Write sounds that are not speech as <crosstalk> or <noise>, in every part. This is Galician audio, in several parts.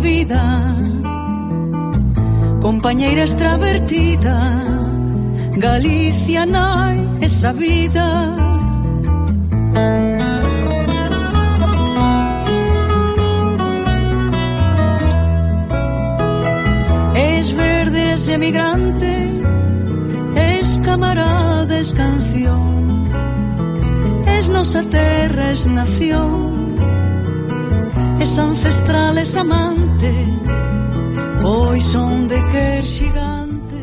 vida. Compañeira extravertida Galicia nai esa vida. Es verde, es emigrante, es camarada, es canción, es nosa terra, es nación, es ancestral, es amante, pois onde quer xigante.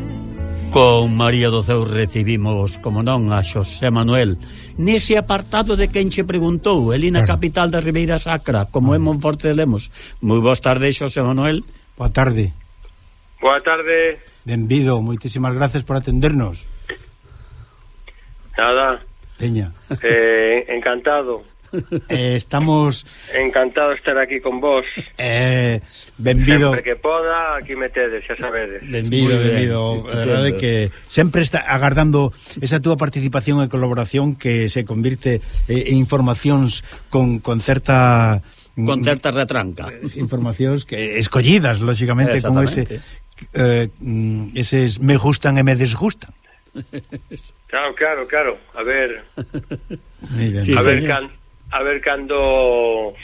Con María do Ceu recibimos, como non, a Xosé Manuel. Nese apartado de quen che preguntou Elina claro. Capital da Ribeira Sacra como é Monforte de Lemos. Moi boas tardes, Xosé Manuel. Boa tarde. Boa tarde. Benvido, moitísimas gracias por atendernos. Nada. Teña. Eh, Encantado. <laughs> Eh, estamos... Encantado de estar aquí con vos. Eh, benvido. Sempre que poda, aquí metedes, xa sabedes. Benvido, benvido. A verdade que sempre está agardando esa túa participación e colaboración que se convirte eh, en informacións con, con certa... Mm, con certa retranca. Informacións que escollidas, lógicamente, con ese... Eh, mm, eses me gustan e me desgustan. Claro, claro, claro. A ver... Sí, a ver, can, a ver cando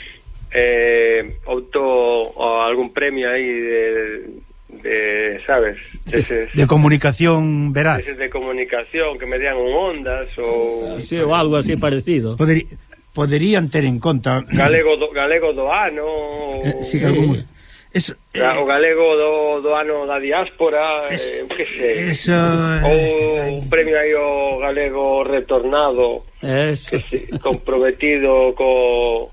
eh, auto o algún premio aí de, de sabes sí, deses, de comunicación verás deses de comunicación que me dian un ondas ou sí, o algo así parecido. Poderi, poderían ter en conta galego do, galego do ano eh, sí, sí. Es, eh, o galego do, do ano da diáspora es, eh, que se, eso, ou eh, un premio aí o galego retornado eso. que se, comprometido co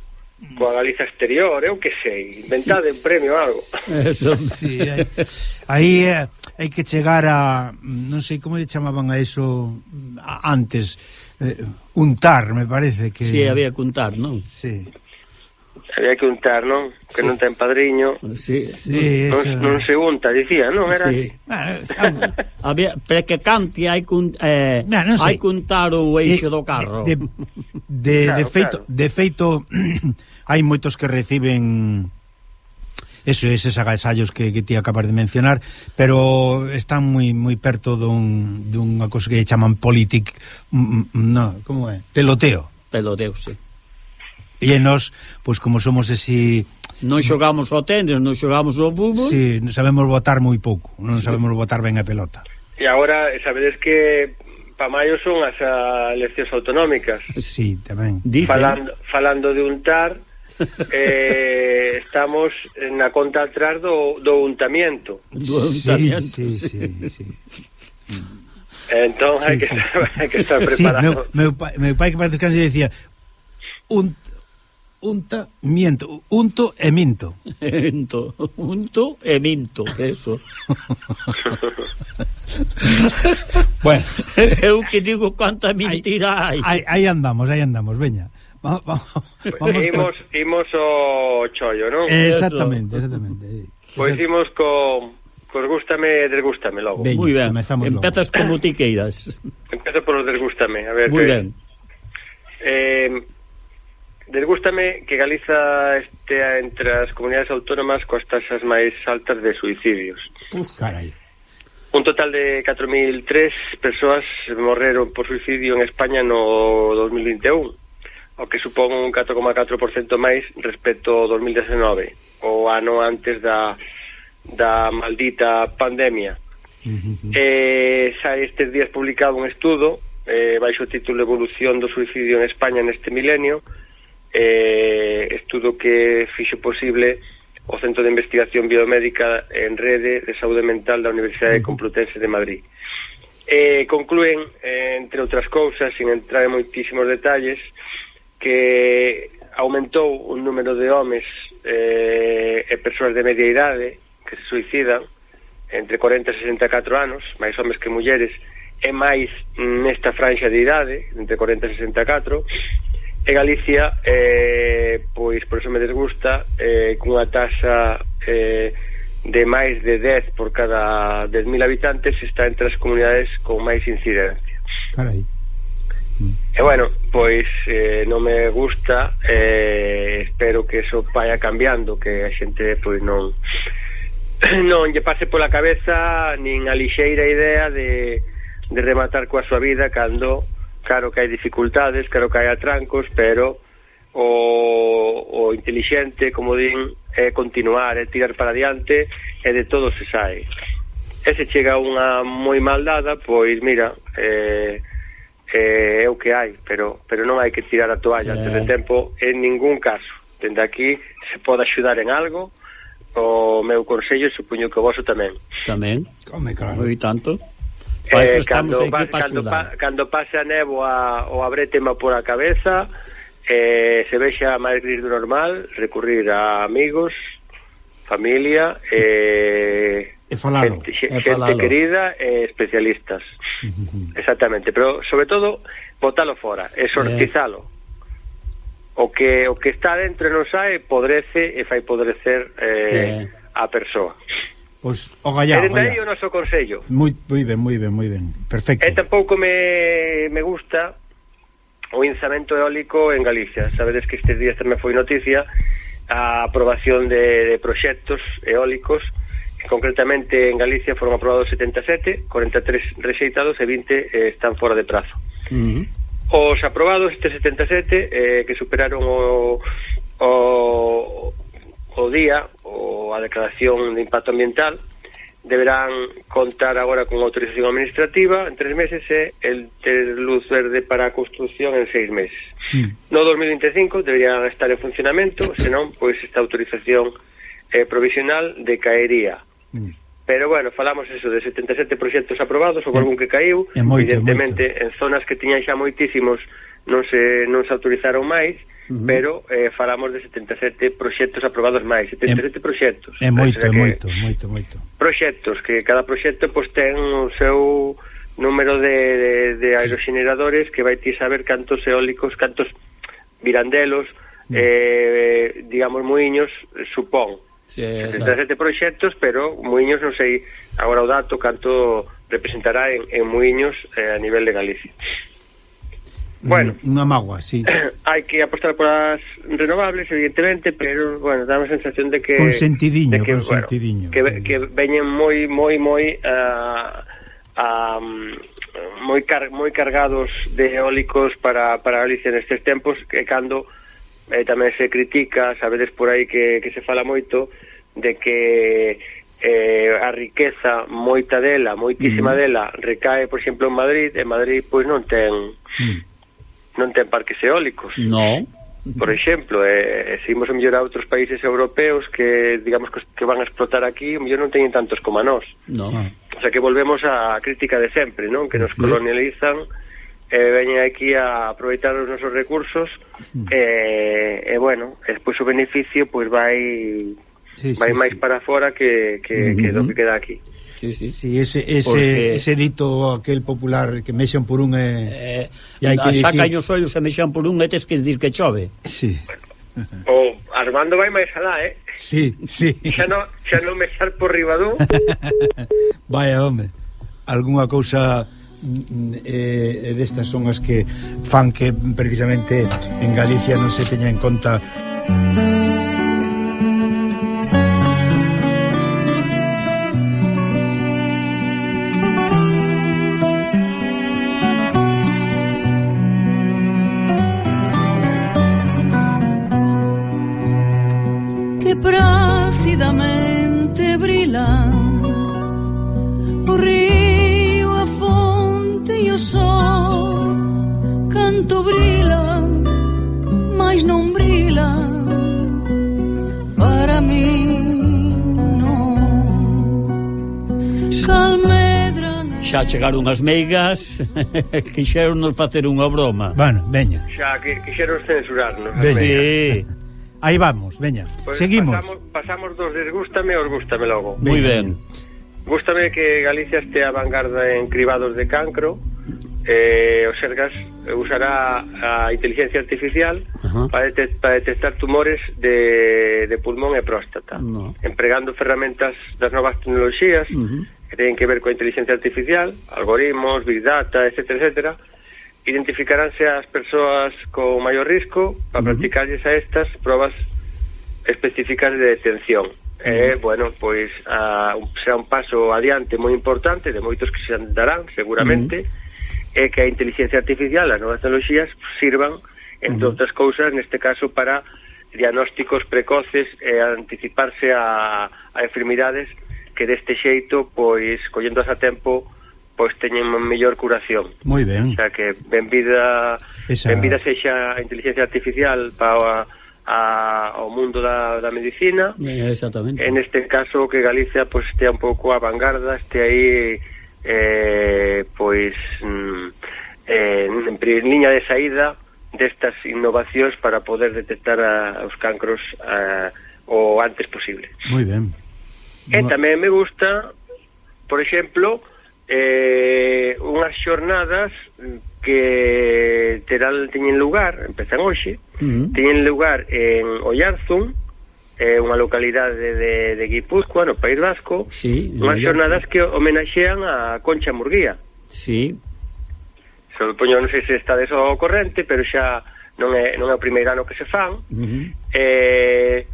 coa Galiza exterior, eu que sei, inventade un premio algo. Eso, sí, aí hai, hai que chegar a non sei como lle chamaban a eso a, antes, eh, untar, me parece que Si, sí, había que untar, non? Sí había que untar, non? Que sí. non ten padriño. Sí, sí, non, esa... non se unta, dicía, non? Era sí. así. Bueno, <laughs> Había, pero que cante hai cun, eh, no, non sei. hai cuntar o eh, eixo de, do carro. De, de, claro, de feito, claro. de feito <clears throat> hai moitos que reciben eso, eses agasallos que, que ti acabas de mencionar, pero están moi moi perto dun, dunha cosa que chaman politic, mm, mm, no, como é? Peloteo. Peloteo, sí e nós, pois como somos ese Non xogamos ao tenis, non xogamos ao fútbol. Si, sí, sabemos botar moi pouco, non sí. sabemos botar ben a pelota. E agora sabedes que pa maio son as eleccións autonómicas. Sí, tamén. Dicen... Falando falando de untar <laughs> eh, estamos na conta atrás do, do untamiento. Do untamiento. Sí, sí, sí, sí. Entón, sí, hai, que estar, sí. hai que estar preparado. Sí, meu, meu, pai, meu pai que parece que se decía un, unta, miento, unto e minto. Ento, <laughs> unto e minto, eso. <laughs> bueno. <laughs> Eu que digo cuánta mentira hai. Aí, aí andamos, aí andamos, veña. Vamos, vamos, vamos imos, co... imos o chollo, non? Exactamente, exactamente. Pois imos co... Cos gústame e desgústame logo. Veña, Muy ben, empezas logo. como ti queiras. Empezo por desgústame, a ver Muy que... ben. Eh, Desgústame que Galiza estea entre as comunidades autónomas coas tasas máis altas de suicidios. Uf, carai. Un total de 4.003 persoas morreron por suicidio en España no 2021, o que supón un 4,4% máis respecto ao 2019, o ano antes da, da maldita pandemia. Uh -huh. eh, xa estes días publicado un estudo eh, baixo o título Evolución do suicidio en España neste milenio, uh eh, estudo que fixo posible o Centro de Investigación Biomédica en Rede de Saúde Mental da Universidade Complutense de Madrid. Eh, concluen, eh, entre outras cousas, sin entrar en moitísimos detalles, que aumentou un número de homes eh, e persoas de media idade que se suicidan entre 40 e 64 anos, máis homes que mulleres, e máis nesta franxa de idade, entre 40 e 64, e Galicia eh, pois por eso me desgusta eh, cunha tasa eh, de máis de 10 por cada 10.000 habitantes está entre as comunidades con máis incidencia. Carai. E bueno, pois eh, non me gusta eh, espero que eso vaya cambiando que a xente pois non <clears throat> non lle pase pola cabeza nin a lixeira idea de, de rematar coa súa vida cando claro que hai dificultades, claro que hai atrancos, pero o, o inteligente, como din, é continuar, é tirar para adiante, e de todo se sai. E se chega unha moi mal dada, pois mira, eh, eh, é o que hai, pero, pero non hai que tirar a toalla antes de eh. tempo en ningún caso. Dende aquí se pode axudar en algo, o meu consello supoño que o vosso tamén. Tamén. Come, claro. Moi tanto. Eh, pa eh, cando, pa, cando, pa, cando pase a néboa o abretema por a cabeza eh, se vexa máis gris do normal recurrir a amigos familia eh, e falalo, gente, e falalo. querida e eh, especialistas exactamente, pero sobre todo botalo fora, exorcizalo eh. o que o que está dentro non sai, podrece e fai podrecer eh, eh. a persoa. Pois, o gallá, e dende aí o noso consello. Moi, moi ben, moi ben, moi ben, perfecto. E tampouco me, me gusta o inzamento eólico en Galicia. Sabedes que estes días tamén foi noticia a aprobación de, de proxectos eólicos. Concretamente en Galicia foron aprobados 77, 43 rexeitados e 20 eh, están fora de prazo. Uh -huh. Os aprobados este 77 eh, que superaron o, o o día ou a declaración de impacto ambiental deberán contar agora con autorización administrativa en tres meses e el ter luz verde para a construcción en seis meses. Mm. No 2025 deberían estar en funcionamento, senón, pois, esta autorización eh, provisional decaería. Mm. Pero, bueno, falamos eso de 77 proxectos aprobados, ou algún que caiu, é moito, evidentemente, en zonas que tiñan xa moitísimos non se, non se autorizaron máis, Uh -huh. pero eh, falamos de 77 proxectos aprobados máis, 77 é, proxectos. É moito, é moito, moito, moito. Proxectos, que cada proxecto pois, ten o seu número de, de, de aeroxeneradores que vai ti saber cantos eólicos, cantos virandelos, uh -huh. eh, digamos, muiños, supón. Sí, 77 proxectos, pero Muiños non sei agora o dato canto representará en, en Muiños eh, a nivel de Galicia. Bueno, unha magua, sí. <clears throat> Hai que apostar polas renovables, evidentemente, pero bueno, dá a sensación de que consentidiño, de que, consentidiño. Bueno, que, que veñen moi moi moi a uh, um, moi car moi cargados de eólicos para para Galicia nestes tempos que cando eh, tamén se critica, sabedes por aí que, que se fala moito de que eh, a riqueza moita dela, moitísima mm. dela recae, por exemplo, en Madrid, e Madrid pois non ten mm non ten parques eólicos. No. Por exemplo, eh, eh se imos a mellorar a outros países europeos que, digamos, que van a explotar aquí, o mellor non teñen tantos como a nós. No. Ah. O sea, que volvemos á crítica de sempre, non? Que nos colonializan, eh, veñen aquí a aproveitar os nosos recursos, e, eh, eh, bueno, despois o beneficio, pois vai... Sí, vai sí, máis sí. para fora que, que, uh -huh. que do que queda aquí sí, sí. sí ese, ese, Porque... ese dito aquel popular que mexan por un e... Eh, eh e hai que saca dicir... os ollos e mexan por un e tes que dicir que chove. Sí. O Armando vai máis alá, eh? Sí, sí. Xa non, xa non me sal por riba dun. <laughs> Vaya, home. Algúnha cousa mm, mm, eh, destas son as que fan que precisamente en Galicia non se teña en conta... xa chegaron as meigas <laughs> quixeronnos facer unha broma. Bueno, veña. Xa que quixeron censurarnos. Sí. Aí vamos, veña. Pues Seguimos. Pasamos, pasamos dos desgústame aos gústame logo. Moi ben. Gústame que Galicia este a vanguarda en cribados de cancro. Eh, o Sergas usará a inteligencia artificial para, detect, para detectar tumores de, de pulmón e próstata, no. empregando ferramentas das novas tecnoloxías uh -huh que teñen que ver coa inteligencia artificial, algoritmos, big data, etcétera, etcétera, identificaránse as persoas con maior risco para uh -huh. practicarlles a estas probas específicas de detención. Uh -huh. eh, bueno, pois a, un, será un paso adiante moi importante, de moitos que se andarán seguramente, uh -huh. e que a inteligencia artificial, as novas tecnologías, sirvan, entre uh -huh. outras cousas, neste caso, para diagnósticos precoces e anticiparse a, a enfermidades que deste xeito, pois, collendo a tempo, pois teñen unha mellor curación. Moi ben. O sea que benvida Esa... benvida sexa a inteligencia artificial para a, ao mundo da, da medicina. Eh, exactamente. En este caso que Galicia pois pues, estea un pouco a vanguarda, este aí eh, pois mm, eh, en, en liña de saída destas innovacións para poder detectar a, os cancros a, o antes posible. Moi ben. E tamén me gusta, por exemplo, eh, unhas xornadas que terán teñen lugar, empezan hoxe, uh -huh. teñen lugar en Ollarzun, eh, unha localidade de, de Guipúzcoa, no País Vasco, sí, unhas xornadas que homenaxean a Concha Murguía. Sí. Só poño, non sei se está deso corrente, pero xa non é, non é o primeiro ano que se fan. Uh -huh. Eh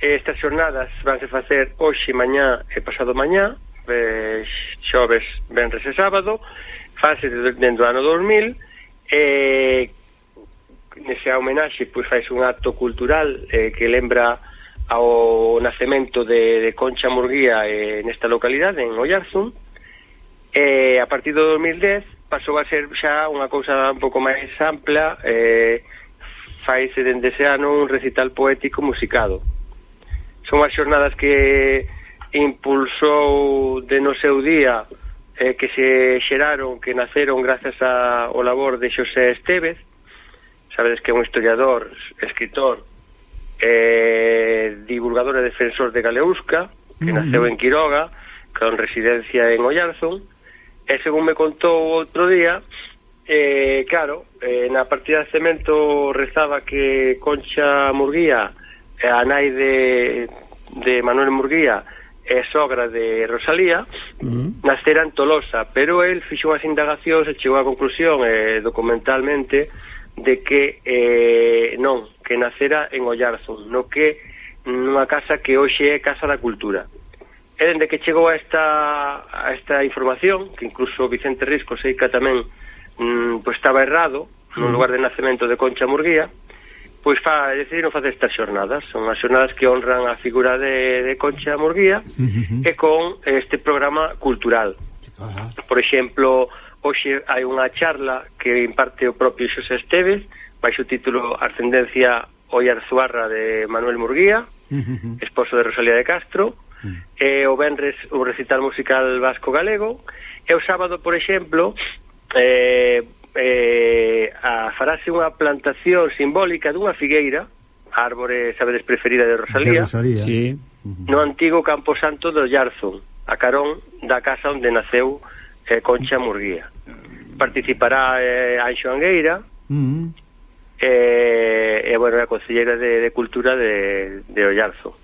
Estas jornadas vanse facer hoxe, mañá e pasado mañá, eh, xoves, venres e sábado, fase dentro do ano 2000, e eh, nese homenaxe pois faz un acto cultural eh, que lembra ao nacemento de, de Concha Murguía eh, nesta localidade, en Ollarzum, e eh, a partir do 2010 pasou a ser xa unha cousa un pouco máis ampla, eh, faise dende ese ano un recital poético musicado son as xornadas que impulsou de no seu día eh, que se xeraron, que naceron grazas a, ao labor de Xosé Estevez sabedes que é un historiador, escritor eh, divulgador e defensor de Galeusca que naceu en Quiroga con residencia en Ollarzón e según me contou outro día eh, claro, eh, na partida de cemento rezaba que Concha Murguía a nai de, de Manuel Murguía e sogra de Rosalía mm-hmm. uh -huh. nascera en Tolosa, pero el fixo unhas indagacións e chegou á conclusión eh, documentalmente de que eh, non, que nacera en Ollarzun, no que nunha casa que hoxe é Casa da Cultura. E dende que chegou a esta, a esta información, que incluso Vicente Risco seica tamén mm, pues estaba errado, no mm-hmm. lugar de nacemento de Concha Murguía, pois fa, decidiron facer estas xornadas son as xornadas que honran a figura de, de Concha Murguía uh -huh. e con este programa cultural uh -huh. por exemplo hoxe hai unha charla que imparte o propio Xosé Esteves baixo o título Ascendencia Oiarzuarra de Manuel Murguía uh -huh. esposo de Rosalía de Castro e o Benres o recital musical vasco-galego e o sábado, por exemplo eh, eh, a, farase unha plantación simbólica dunha figueira, a árbore, sabedes, preferida de Rosalía, de Rosalía. Sí. no antigo campo santo do Yarzón, a carón da casa onde naceu eh, Concha Murguía. Participará eh, Anxo Angueira, mm -huh. Eh, e, eh, eh, bueno, a Conselleira de, de Cultura de, de Ollarzo.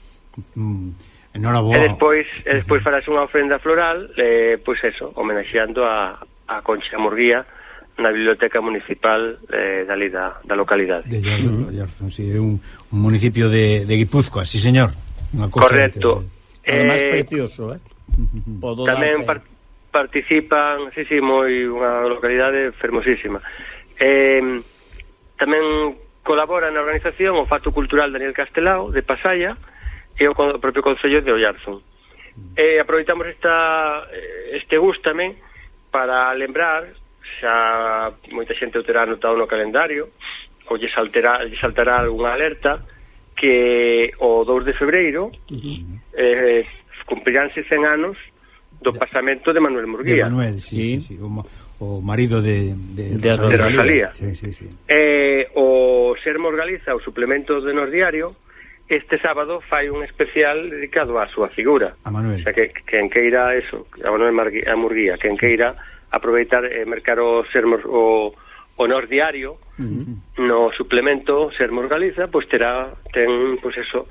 Mm. -huh. Enhoraboa. E despois, e despois farás unha ofrenda floral, eh, pois eso, homenaxeando a, a Concha Murguía, na biblioteca municipal eh, dali da, da localidade. De Llarzo, si, sí, un, un municipio de, de Guipúzcoa, sí señor. Cosa Correcto. É Además eh, precioso, eh? Podo tamén par participan, sí, sí, moi unha localidade fermosísima. Eh, tamén colabora na organización o Fato Cultural Daniel Castelao de Pasaya, e o, o propio Concello de Ollarzón. Eh, aproveitamos esta, eh, este gusto tamén para lembrar xa moita xente o terá anotado no calendario, ou lle, saltará lle saltará algunha alerta, que o 2 de febreiro uh -huh. eh, cumpriránse 100 anos do pasamento de Manuel Murguía. De Manuel, sí, sí. sí, sí. O, o marido de, de, de Rosalía. De Rosalía. Sí, sí, sí. Eh, o Sermos Galiza, o suplemento de Nos Diario, este sábado fai un especial dedicado á súa figura. A Manuel. O sea, que, que en queira eso, a Manuel Marguía, a Murguía, que en queira aproveitar e eh, mercar o sermos o, o diario uh -huh. no suplemento Sermos Galiza, pois terá ten, pois eso,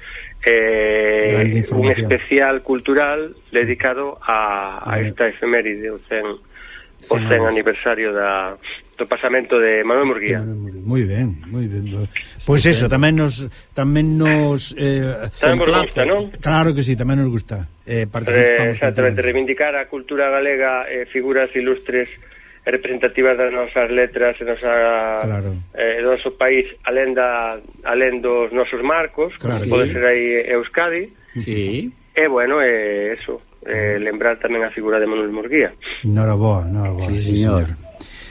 eh, un especial cultural dedicado a, a esta efeméride, o 100 o 100 aniversario da do pasamento de Manuel Murguía. Moi ben, moi ben. Pois pues eso, tamén nos tamén nos eh tamén gusta, non? Claro que sí, tamén nos gusta. Eh participamos eh, exactamente reivindicar a cultura galega, eh, figuras ilustres representativas das nosas letras e nosa, claro. eh, do noso país alén, da, alén dos nosos marcos claro, sí. pode ser aí eh, Euskadi sí. e bueno, eh, eso eh, lembrar tamén a figura de Manuel Murguía Noraboa, noraboa, boa, sí, señor, señor.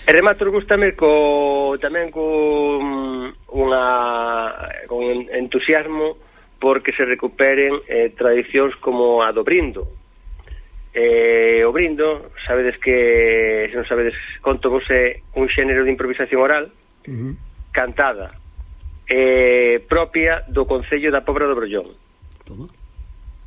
E remato gustame co, tamén con mm, unha, con entusiasmo porque se recuperen eh, tradicións como a do brindo. Eh, o brindo, sabedes que, se non sabedes, conto vos é un xénero de improvisación oral uh -huh. cantada eh, propia do Concello da Pobra do Brollón. Toma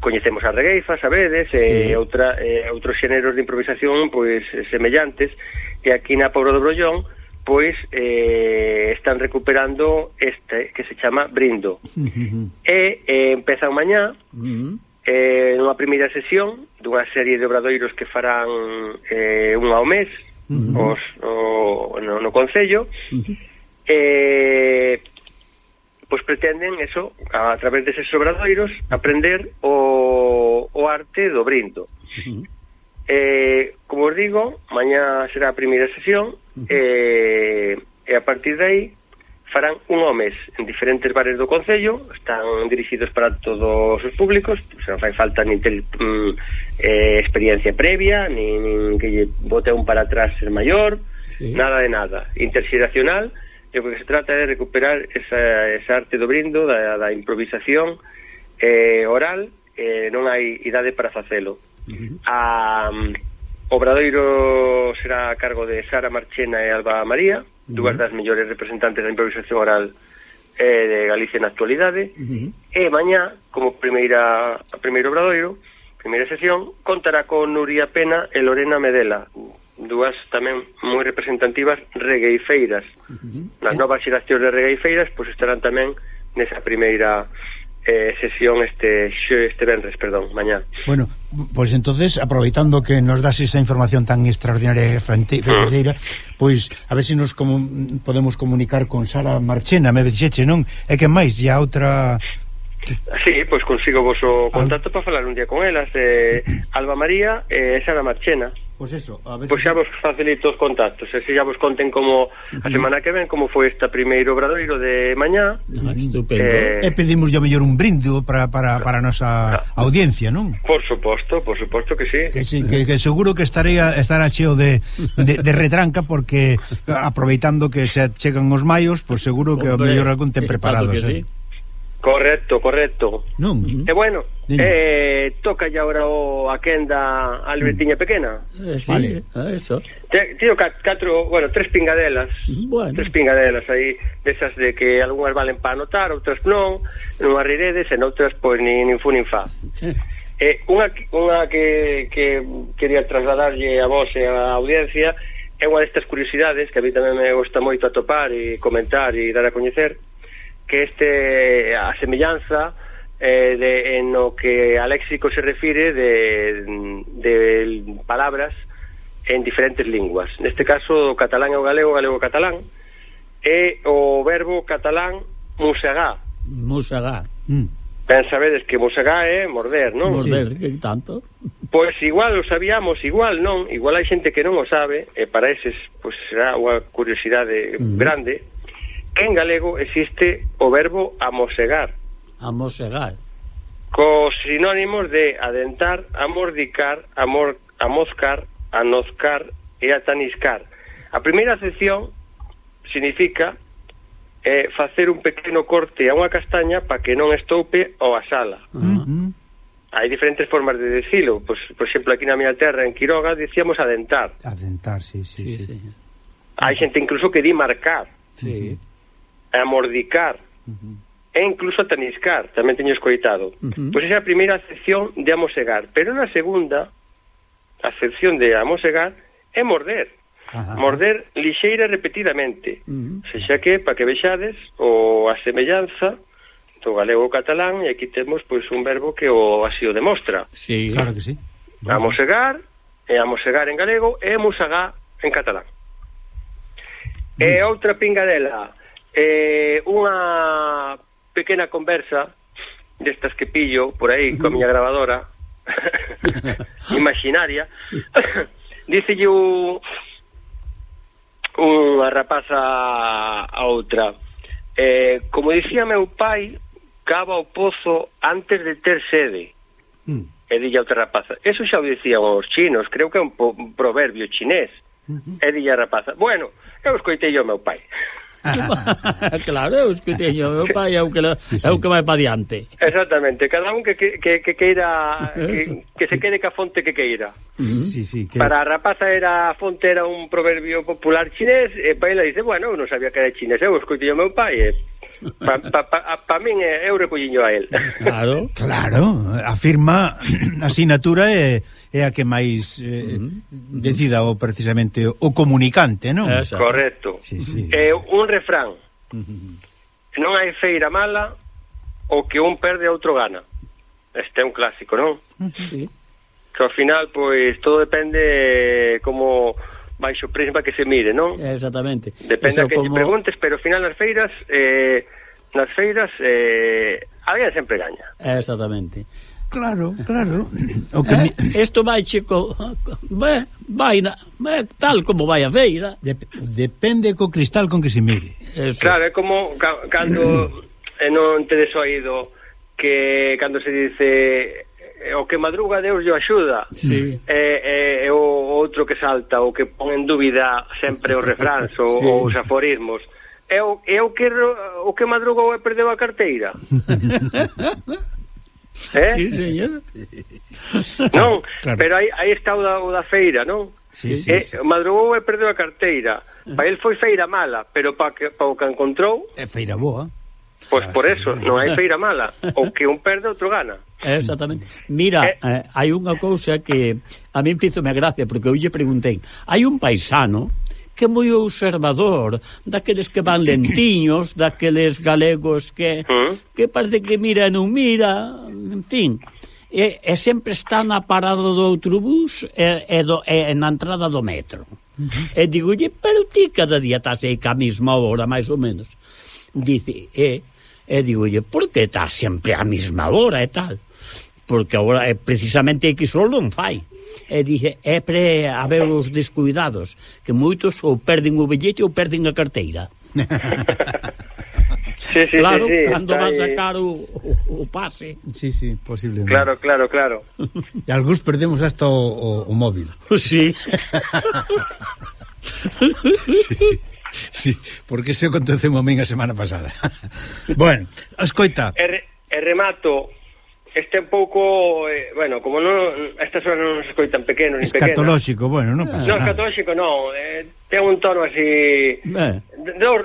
coñecemos a regueifa, sabedes, sí. e outra, e outros xéneros de improvisación pois eh, semellantes, e aquí na Pobra do Brollón pois eh, están recuperando este que se chama Brindo. Uh <laughs> -huh. E eh, empezan mañá uh -huh. eh, nunha primeira sesión dunha serie de obradoiros que farán eh, un ao mes uh -huh. os, o, no, no Concello uh -huh. eh, pois pretenden eso, a través deses obradoiros, aprender o, o arte do brindo. Uh -huh. eh, como os digo, mañá será a primeira sesión, uh -huh. eh, e a partir de aí farán un homes en diferentes bares do Concello, están dirixidos para todos os públicos, se non fai falta nin tel, mm, eh, experiencia previa, nin, nin que lle bote un para atrás ser maior, sí. nada de nada, interxeracional, e o que se trata é recuperar esa, esa arte do brindo, da, da improvisación eh, oral, eh, non hai idade para facelo. Uh -huh. A, um, Obradoiro será a cargo de Sara Marchena e Alba María, uh -huh. dúas das mellores representantes da improvisación oral eh, de Galicia na actualidade, uh -huh. e mañá, como primeira, a primeiro obradoiro, primeira sesión, contará con Nuria Pena e Lorena Medela, dúas tamén moi representativas regueifeiras. Uh -huh. Nas novas xeracións de regueifeiras pois estarán tamén nesa primeira eh, sesión este este venres, perdón, mañá. Bueno, pois pues entonces aproveitando que nos das esa información tan extraordinaria e mm. festeira, pois a ver se si nos como, podemos comunicar con Sara Marchena, me dixeche, non? É que máis, e a outra Sí, pois consigo vos o contacto para falar un día con elas, eh, Alba María e eh, Sara Marchena. Pois pues eso, a ver Pois xa vos facilito os contactos, e se xa vos conten como a semana que ven como foi este primeiro obradoiro de mañá. Ah, estupendo. Eh, e pedimos yo mellor un brindo para, para, para a nosa ah, audiencia, non? Por suposto, por suposto que sí. Que, sí, que, que seguro que estaría estará cheo de, de, de retranca porque aproveitando que se chegan os maios, pois pues seguro que Hombre, o mellor algún ten preparados. Eh, claro que eh. Correcto, correcto. Non? E eh, eh, bueno, eh, toca ya ahora o a quenda Albertiña mm. Pequena. Eh, sí, vale. a eso. Te, tío, catro, bueno, tres pingadelas. Bueno. Tres pingadelas aí, desas de que algunhas valen para anotar, outras non, non arriredes, e noutras, pois, nin, nin fu, nin fa. Eh. Eh, unha unha que, que quería trasladarlle a vos e a audiencia é unha destas curiosidades que a mí tamén me gusta moito atopar e comentar e dar a coñecer que este a semellanza eh, de, en o que a léxico se refire de, de palabras en diferentes linguas. Neste caso, o catalán e o galego, o galego catalán, e o verbo catalán musagá. Musagá. Mm. Ben sabedes que musagá é morder, non? Morder, sí. que tanto. Pois igual o sabíamos, igual non, igual hai xente que non o sabe, e para eses pois, será unha curiosidade mm. grande, en galego existe o verbo amosegar. Amosegar. Cos sinónimos de adentar, amordicar, amor, amoscar, anozcar e ataniscar. A primeira acepción significa eh, facer un pequeno corte a unha castaña para que non estoupe ou a sala. Uh -huh. Hai diferentes formas de decilo. Pois, por exemplo, aquí na miña terra, en Quiroga, dicíamos adentar. Adentar, sí, sí, sí. sí. sí. Hai xente incluso que di marcar. Sí a mordicar uh -huh. e incluso a taniscar, tamén teño escoitado. Uh -huh. Pois esa é a primeira acepción de amosegar, pero na segunda acepción de amosegar é morder. Ajá. Morder lixeira repetidamente. Uh. Se xa que, para que vexades, o a semellanza do galego catalán, e aquí temos pois un verbo que o así o demostra. Sí, claro que sí. Bueno. Amosegar, e amosegar en galego, e musagá en catalán. Uh. E outra pingadela, eh, unha pequena conversa destas que pillo por aí coa miña gravadora <laughs> imaginaria <coughs> dicelle un unha rapaza a outra. Eh, como dicía meu pai cava o pozo antes de ter sede. Mm. e dilla outra rapaza eso xa o dicían os chinos creo que é un, un proverbio chinés. Uh e dilla a rapaza bueno, eu escoitei o meu pai. <laughs> <laughs> claro, eu que teño meu pai é o que, le, sí, sí. é o que vai para diante. Exactamente, cada un que, que, que queira que, que se quede ca fonte que queira. Sí, sí, que... Para a rapaza era a fonte era un proverbio popular chinés e para ela dice, bueno, eu non sabía que era chinés, eu escoitei meu pai e Pa, pa, pa, pa min eu recolliño a él. Claro, claro, afirma <clears throat> a asignatura e é a que máis eh, uh -huh. decida o precisamente o comunicante, non? Esa. Correcto. Sí, sí. É un refrán. Uh -huh. Non hai feira mala o que un perde outro gana. Este é un clásico, non? Sí. Que ao final pois todo depende eh, como baixo prisma que se mire, non? Exactamente. Depende Eso a que como... preguntes, pero ao final nas feiras eh, nas feiras eh, alguén sempre gaña. Exactamente. Claro, claro. <clears throat> O que eh, mi... <clears throat> Isto vai chico, vai, vai, na, vai tal como vai a feira. De, depende co cristal con que se mire. Eso. Claro, é como ca, cando eh, <clears throat> non tedes oído que cando se dice eh, o que madruga Deus lle axuda sí. é, eh, é o outro que salta o que pon en dúbida sempre os refráns ou sí. os aforismos é o, é o que o que madrugou e perdeu a carteira <laughs> Eh? Sí, señor. <laughs> Non, claro. pero aí, aí está o da, o da feira, non? Sí, sí, eh, sí. Madrugou e perdeu a carteira. Para el foi feira mala, pero para que, pa o que encontrou... É feira boa. Pois pues por eso, ah, non hai feira mala. O que un perde, outro gana. <laughs> Exactamente. Mira, eh, eh hai unha cousa que a mí fízome gracia, porque eu lle preguntei, hai un paisano que moi observador, daqueles que van lentiños, <clears throat> daqueles galegos que hm? que parece que mira e non mira, en fin. E, e sempre está na parada do outro bus e, e, do, e na entrada do metro. E digolle, pero ti cada día estás aí ca mesma hora, máis ou menos. Dice, e, e digolle, por que estás sempre a mesma hora e tal? Porque agora, é precisamente, que solo non fai e dixe, é pre haber os descuidados, que moitos ou perden o billete ou perden a carteira. <laughs> sí, sí, claro, sí, sí, cando vai sacar o, o, o pase. Sí, sí, posiblemente. Claro, claro, claro. <laughs> E algúns perdemos hasta o, o, o móvil. <laughs> Sí. sí. Sí, porque se aconteceu a min a semana pasada. bueno, escoita. E, re, e remato este un pouco, eh, bueno, como non estas horas non nos escoitan pequeno ni pequenas. Escatolóxico, bueno, non pasa no, nada. Escatolóxico non, eh, ten un tono así eh.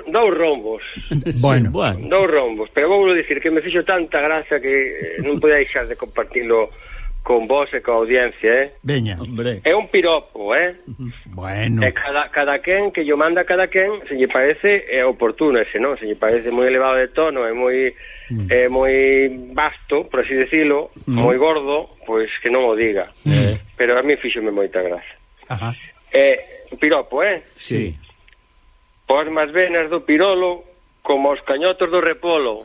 dous rombos. <laughs> <laughs> Bueno, bueno. dous rombos, pero vou dicir que me fixo tanta gracia que eh, non podía deixar de compartilo con vos e coa audiencia, eh? Veña. Hombre. É un piropo, eh? <laughs> Bueno. E cada, cada quen que yo manda cada quen, se lle parece é oportuno, ese, non, se lle parece moi elevado de tono, é moi mm. eh, moi vasto, por así decirlo, mm. moi gordo, pois que non o diga. Mm. Eh, pero a mí fíxome moita gracia. Ajá. Eh, piropo, eh? Sí. Por máis venas do pirolo como os cañotos do repolo.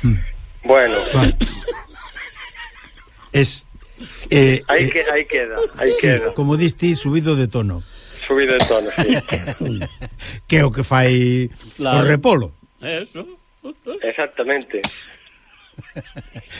Mm. Bueno. Es Eh, aí, eh, que, aí queda, aí sí, queda. Como diste, subido de tono. Subido de tono, sí. <laughs> que é o que fai claro. o repolo. Eso. Exactamente.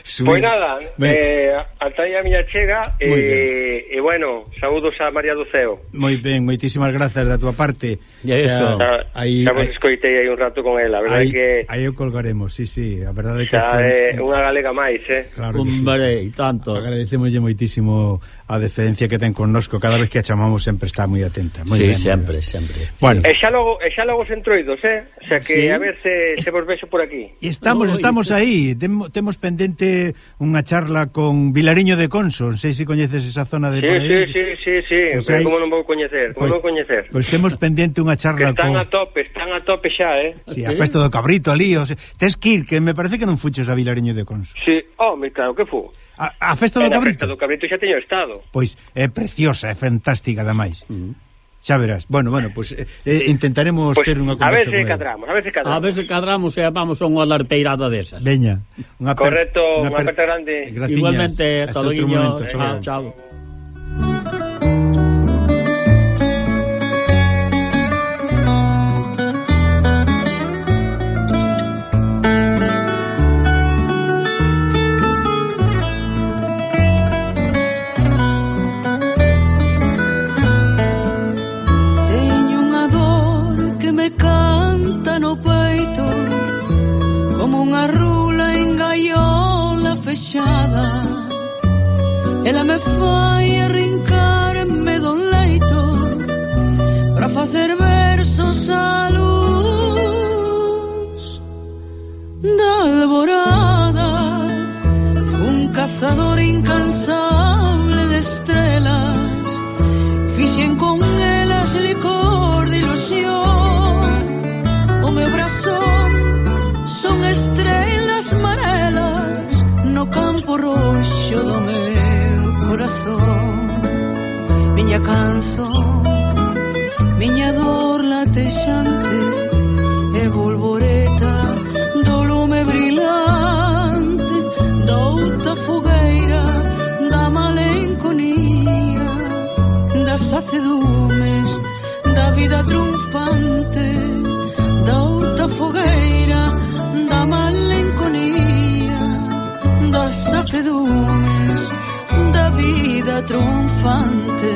Subir. Pois nada, ben. eh, ata aí a miña chega e, eh, e bueno, saúdos a María do Ceo Moi ben, moitísimas grazas da tua parte E eso Xa, aí, xa vos escoitei aí un rato con ela aí, que... aí o colgaremos, sí, sí A verdade é que xa foi... é eh, unha galega máis, eh claro que sí, vale, sí. tanto Agradecemoslle moitísimo a deferencia que ten connosco cada vez que a chamamos sempre está moi atenta. Moi sí, ben, sempre, ben. sempre. Bueno. E xa logo, e xa logo entroidos, eh? O sea que sí. a ver se, se vos vexo por aquí. Estamos, Uy, estamos que... aí. Temo, temos pendente unha charla con Vilariño de Conso, non sei se si coñeces esa zona de sí, por aí. Sí, sí, sí, sí, pues pero como non vou coñecer, como pues, non coñecer. Pois pues temos pendente unha charla que están con... a tope, están a tope xa, eh? Si, sí, sí. a festa do cabrito ali, o sea, tes que ir, que me parece que non fuches a Vilariño de Conso. Sí, oh, me claro que fu. A, a festa do cabrito. A festa do cabrito xa teño estado. Pois é preciosa, é fantástica ademais. Uh. Xa verás. Bueno, bueno, pois pues, eh, eh intentaremos pues, ter unha conversa. A veces cadramos, a veces cadramos. A veces cadramos e vamos a unha larpeirada desas. Veña. Unha Correcto, unha aperta grande. Graciñas, Igualmente, hasta, hasta logo. Chao. chao. canso. Miña dor latexante e volvoreta do lume brilante doutra fogueira da malenconía das acedumes da vida triunfante doutra fogueira da malenconía das acedumes vida triunfante.